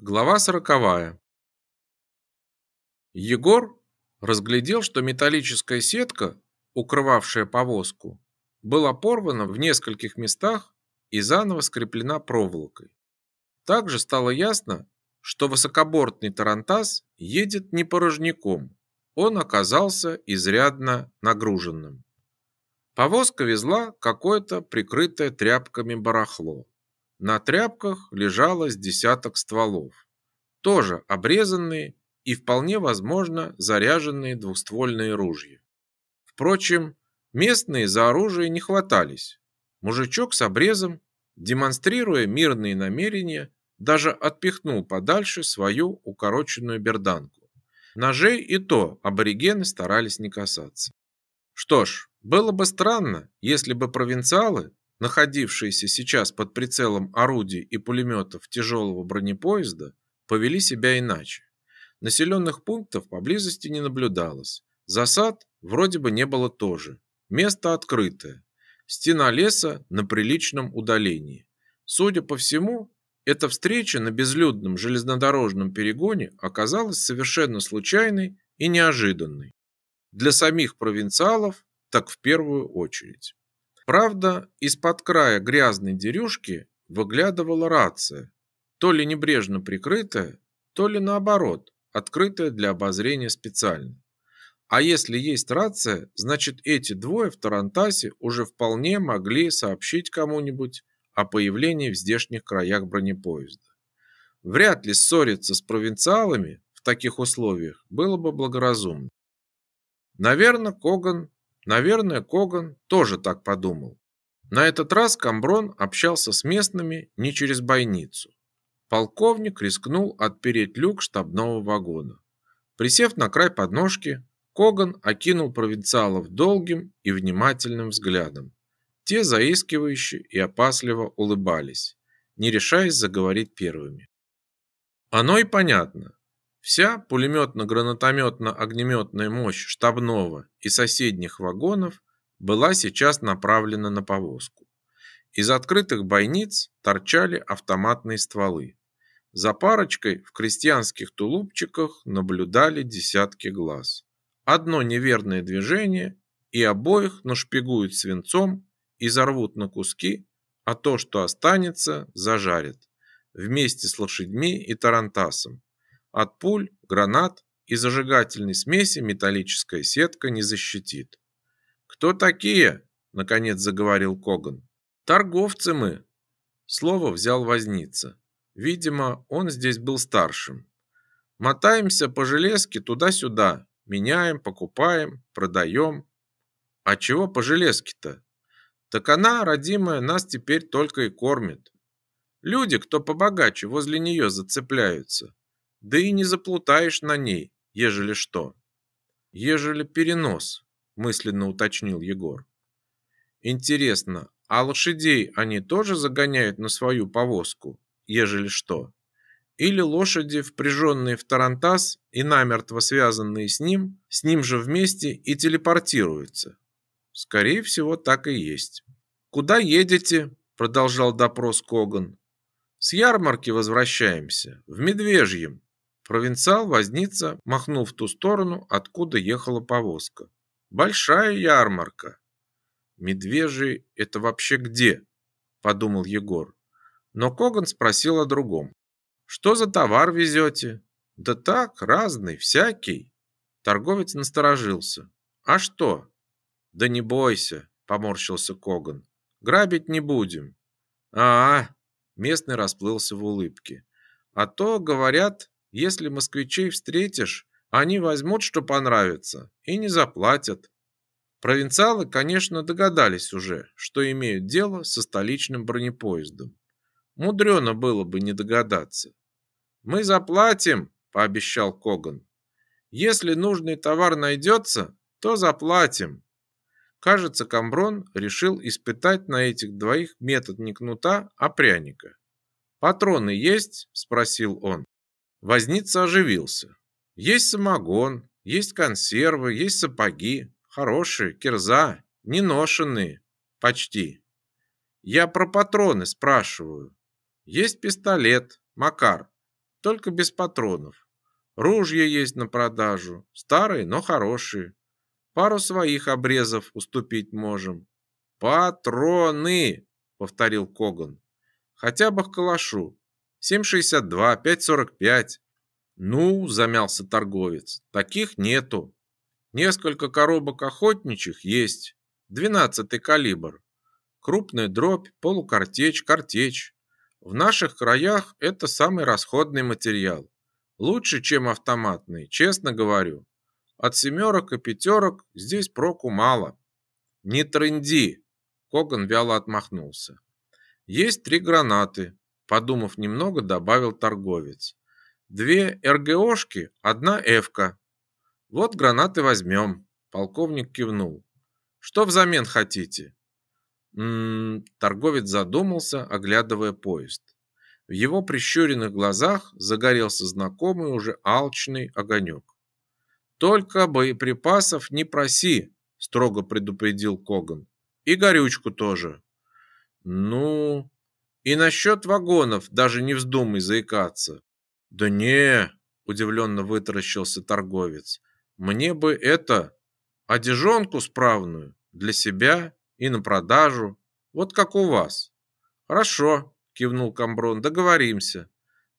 Глава сороковая. Егор разглядел, что металлическая сетка, укрывавшая повозку, была порвана в нескольких местах и заново скреплена проволокой. Также стало ясно, что высокобортный тарантас едет не порожняком. Он оказался изрядно нагруженным. Повозка везла какое-то прикрытое тряпками барахло. На тряпках лежало с десяток стволов, тоже обрезанные и вполне возможно заряженные двуствольные ружья. Впрочем, местные за оружие не хватались. Мужичок с обрезом, демонстрируя мирные намерения, даже отпихнул подальше свою укороченную берданку. Ножей и то аборигены старались не касаться. Что ж, было бы странно, если бы провинциалы находившиеся сейчас под прицелом орудий и пулеметов тяжелого бронепоезда, повели себя иначе. Населенных пунктов поблизости не наблюдалось. Засад вроде бы не было тоже. Место открытое. Стена леса на приличном удалении. Судя по всему, эта встреча на безлюдном железнодорожном перегоне оказалась совершенно случайной и неожиданной. Для самих провинциалов так в первую очередь. Правда, из-под края грязной дерюшки выглядывала рация, то ли небрежно прикрытая, то ли наоборот, открытая для обозрения специально. А если есть рация, значит эти двое в Тарантасе уже вполне могли сообщить кому-нибудь о появлении в здешних краях бронепоезда. Вряд ли ссориться с провинциалами в таких условиях было бы благоразумно. Наверное, Коган Наверное, Коган тоже так подумал. На этот раз Камброн общался с местными не через бойницу. Полковник рискнул отпереть люк штабного вагона. Присев на край подножки, Коган окинул провинциалов долгим и внимательным взглядом. Те заискивающе и опасливо улыбались, не решаясь заговорить первыми. Оно и понятно. Вся пулеметно-гранатометно-огнеметная мощь штабного и соседних вагонов была сейчас направлена на повозку. Из открытых бойниц торчали автоматные стволы. За парочкой в крестьянских тулупчиках наблюдали десятки глаз. Одно неверное движение, и обоих нашпигуют свинцом и зарвут на куски, а то, что останется, зажарят вместе с лошадьми и тарантасом. От пуль, гранат и зажигательной смеси металлическая сетка не защитит. «Кто такие?» – наконец заговорил Коган. «Торговцы мы!» Слово взял возница. Видимо, он здесь был старшим. Мотаемся по железке туда-сюда, меняем, покупаем, продаем. А чего по железке-то? Так она, родимая, нас теперь только и кормит. Люди, кто побогаче, возле нее зацепляются. Да и не заплутаешь на ней, ежели что. Ежели перенос, мысленно уточнил Егор. Интересно, а лошадей они тоже загоняют на свою повозку, ежели что? Или лошади, впряженные в тарантас и намертво связанные с ним, с ним же вместе и телепортируются? Скорее всего, так и есть. Куда едете? продолжал допрос Коган. С ярмарки возвращаемся, в Медвежьем. Провинциал возница махнул в ту сторону, откуда ехала повозка. Большая ярмарка. Медвежий это вообще где? подумал Егор. Но Коган спросил о другом. Что за товар везете? Да так, разный, всякий. Торговец насторожился. А что? Да не бойся, поморщился Коган. Грабить не будем. А, -а, -а местный расплылся в улыбке. А то, говорят, если москвичей встретишь, они возьмут, что понравится, и не заплатят. Провинциалы, конечно, догадались уже, что имеют дело со столичным бронепоездом. Мудрено было бы не догадаться. «Мы заплатим», – пообещал Коган. «Если нужный товар найдется, то заплатим». Кажется, Камброн решил испытать на этих двоих метод не кнута, а пряника. «Патроны есть?» – спросил он. Возница оживился. Есть самогон, есть консервы, есть сапоги. Хорошие, кирза, неношенные. Почти. Я про патроны спрашиваю. Есть пистолет, Макар. только без патронов. Ружья есть на продажу, старые, но хорошие. Пару своих обрезов уступить можем. Патроны, повторил Коган. Хотя бы к калашу. 7,62, 5,45. Ну, замялся торговец, таких нету. Несколько коробок охотничьих есть. Двенадцатый калибр. Крупная дробь, полукартечь, картечь. В наших краях это самый расходный материал. Лучше, чем автоматный, честно говорю. От семерок и пятерок здесь проку мало. Не трынди, Коган вяло отмахнулся. Есть три гранаты, подумав немного, добавил торговец. Две РГОшки, одна Эвка. Вот гранаты возьмем. Полковник кивнул. Что взамен хотите? М -м, торговец задумался, оглядывая поезд. В его прищуренных глазах загорелся знакомый уже алчный огонек. Только боеприпасов не проси, строго предупредил Коган. И горючку тоже. Ну, и насчет вагонов даже не вздумай заикаться. Да не, удивленно вытаращился торговец. Мне бы это одежонку справную для себя и на продажу, вот как у вас. Хорошо, кивнул Камброн. Договоримся.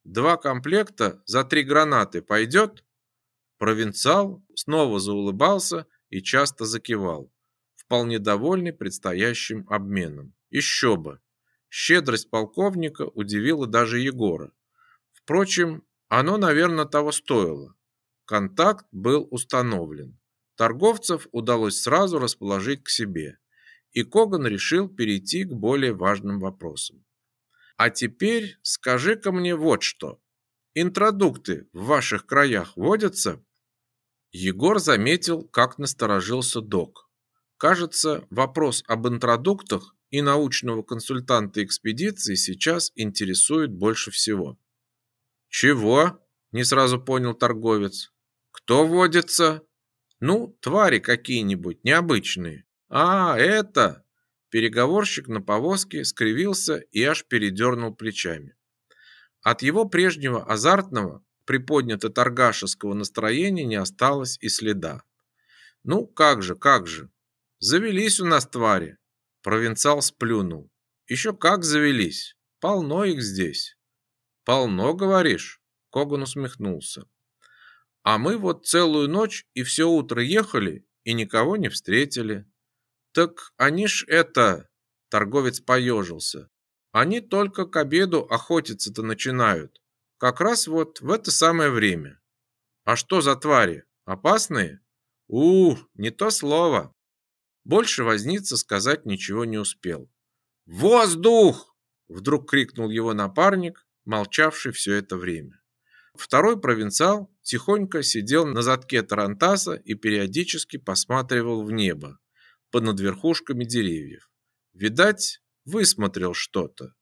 Два комплекта за три гранаты пойдет?» Провинциал снова заулыбался и часто закивал, вполне довольный предстоящим обменом. Еще бы. Щедрость полковника удивила даже Егора. Впрочем, оно, наверное, того стоило. Контакт был установлен. Торговцев удалось сразу расположить к себе, и Коган решил перейти к более важным вопросам. А теперь скажи-ка мне вот что. Интродукты в ваших краях водятся? Егор заметил, как насторожился док. Кажется, вопрос об интродуктах и научного консультанта экспедиции сейчас интересует больше всего. Чего? Не сразу понял торговец. Кто водится? Ну, твари какие-нибудь необычные. А, это Переговорщик на повозке скривился и аж передернул плечами. От его прежнего азартного, приподнято-торгашеского настроения не осталось и следа. Ну, как же, как же. Завелись у нас твари. Провинциал сплюнул. Еще как завелись. Полно их здесь. Полно, говоришь? Коган усмехнулся. А мы вот целую ночь и все утро ехали и никого не встретили. Так они ж это, торговец поежился. Они только к обеду охотиться-то начинают. Как раз вот в это самое время. А что за твари? Опасные? У, не то слово. Больше возница сказать ничего не успел. Воздух! Вдруг крикнул его напарник, молчавший все это время. Второй провинциал тихонько сидел на задке тарантаса и периодически посматривал в небо, понад верхушками деревьев. Видать, высмотрел что-то.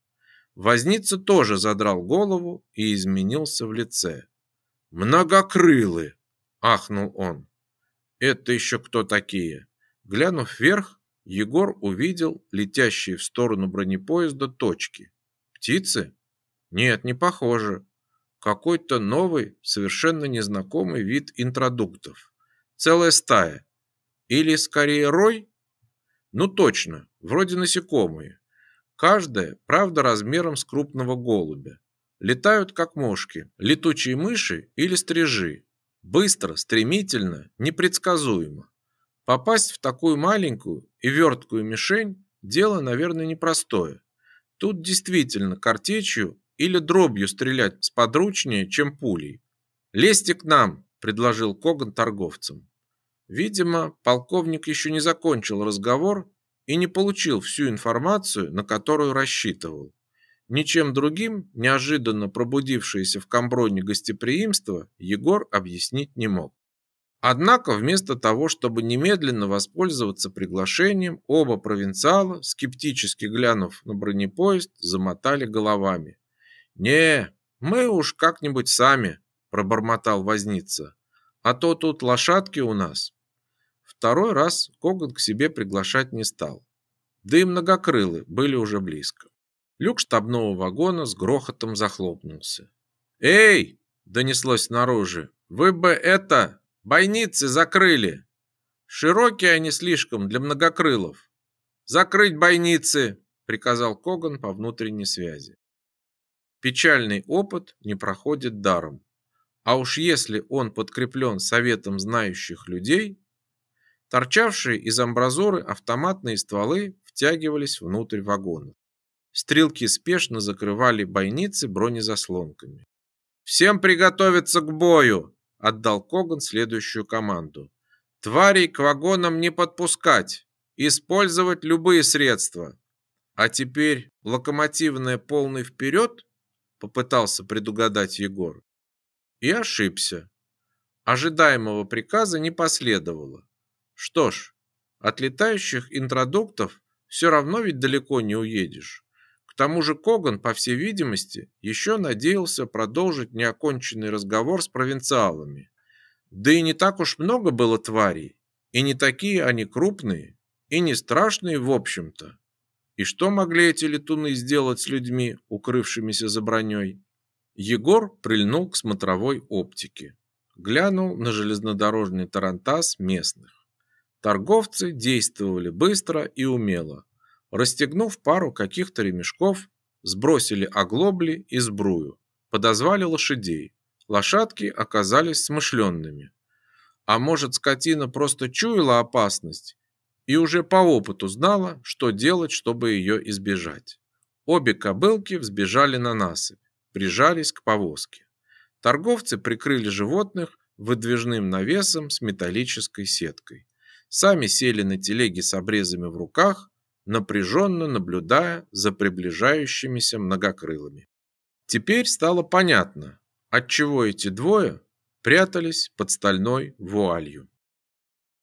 Возница тоже задрал голову и изменился в лице. «Многокрылы!» – ахнул он. «Это еще кто такие?» Глянув вверх, Егор увидел летящие в сторону бронепоезда точки. «Птицы?» «Нет, не похоже. Какой-то новый, совершенно незнакомый вид интродуктов. Целая стая. Или скорее рой?» Ну точно, вроде насекомые. Каждая, правда, размером с крупного голубя. Летают как мошки, летучие мыши или стрижи. Быстро, стремительно, непредсказуемо. Попасть в такую маленькую и верткую мишень – дело, наверное, непростое. Тут действительно картечью или дробью стрелять сподручнее, чем пулей. «Лезьте к нам», – предложил Коган торговцам. Видимо, полковник еще не закончил разговор и не получил всю информацию, на которую рассчитывал. Ничем другим неожиданно пробудившееся в Камброне гостеприимство Егор объяснить не мог. Однако вместо того, чтобы немедленно воспользоваться приглашением, оба провинциала, скептически глянув на бронепоезд, замотали головами. «Не, мы уж как-нибудь сами», – пробормотал возница. «А то тут лошадки у нас, Второй раз Коган к себе приглашать не стал. Да и многокрылы были уже близко. Люк штабного вагона с грохотом захлопнулся. «Эй!» – донеслось снаружи. «Вы бы это, бойницы закрыли! Широкие они слишком для многокрылов. Закрыть бойницы!» – приказал Коган по внутренней связи. Печальный опыт не проходит даром. А уж если он подкреплен советом знающих людей, торчавшие из амбразуры автоматные стволы втягивались внутрь вагонов. Стрелки спешно закрывали бойницы бронезаслонками. «Всем приготовиться к бою!» – отдал Коган следующую команду. «Тварей к вагонам не подпускать! Использовать любые средства!» «А теперь локомотивная полный вперед?» – попытался предугадать Егор. И ошибся. Ожидаемого приказа не последовало. Что ж, от летающих интродуктов все равно ведь далеко не уедешь. Тому же Коган, по всей видимости, еще надеялся продолжить неоконченный разговор с провинциалами. Да и не так уж много было тварей, и не такие они крупные, и не страшные в общем-то. И что могли эти летуны сделать с людьми, укрывшимися за броней? Егор прильнул к смотровой оптике. Глянул на железнодорожный тарантас местных. Торговцы действовали быстро и умело. Расстегнув пару каких-то ремешков, сбросили оглобли и сбрую, подозвали лошадей. Лошадки оказались смышленными. А может, скотина просто чуяла опасность и уже по опыту знала, что делать, чтобы ее избежать. Обе кобылки взбежали на насыпь прижались к повозке. Торговцы прикрыли животных выдвижным навесом с металлической сеткой. Сами сели на телеги с обрезами в руках, напряженно наблюдая за приближающимися многокрылыми. Теперь стало понятно, отчего эти двое прятались под стальной вуалью.